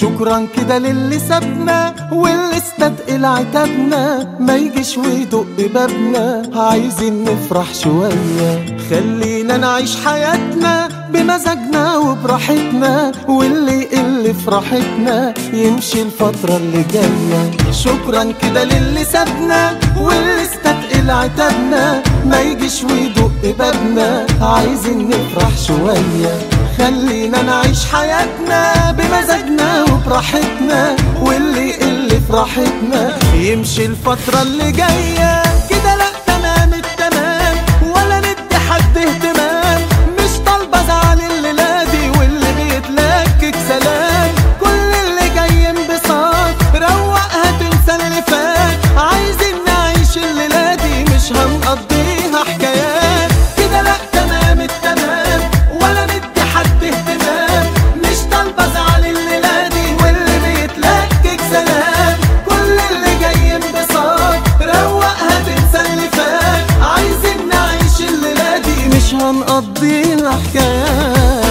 شكرا كده للي سابنا واللي استثقل عتابنا. ما يجيش ويدق بابنا. عايزين نفرح شوية. خلينا نعيش حياتنا بمزاجنا وبراحتنا. واللي يقل فرحتنا يمشي الفترة اللي جاية. شكرا كده للي سابنا واللي استثقل عتابنا ما يجيش ويدق بابنا. عايزين نفرح شوية خلينا نعيش حياتنا بمزاجنا وبراحتنا. واللي يقل فرحتنا يمشي الفترة اللي جاية. هنقضيها حكايات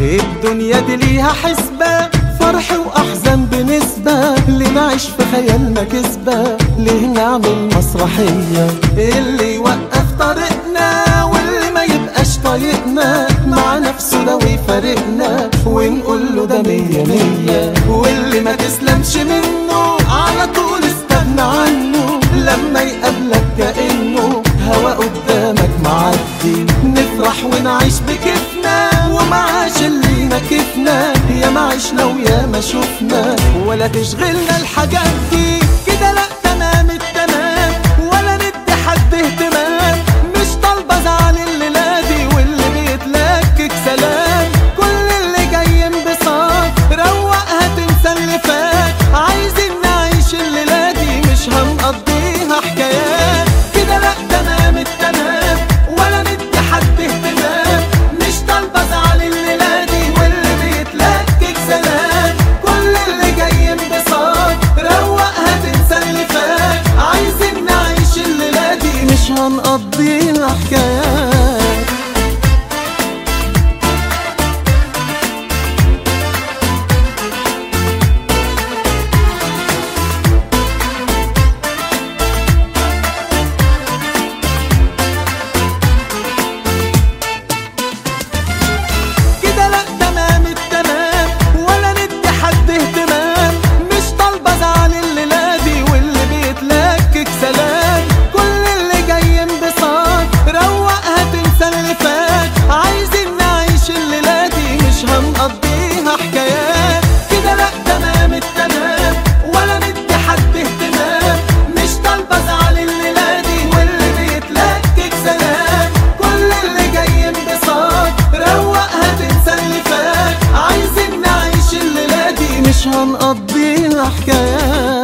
الدنيا دي ليها حسبة فرح وأحزان بنسبة. اللي نعيش في خيالنا كسبة ليه نعمل مسرحية؟ اللي يوقف طريقنا واللي ما يبقاش طايقنا مع نفسه ده ويفارقنا ونقول له ده مية مية. واللي ما تسلمش منه على طول استغنى عنه. لما يقابلك كأنه هوا قدامك معدي. نفرح ونعيش بكيفنا ومعاش اللي مكفنا يا ما عشنا ويا ما شفنا. ولا تشغلنا الحاجات دي. كده لا. نقضي الحكاية مش هنقضيها حكايات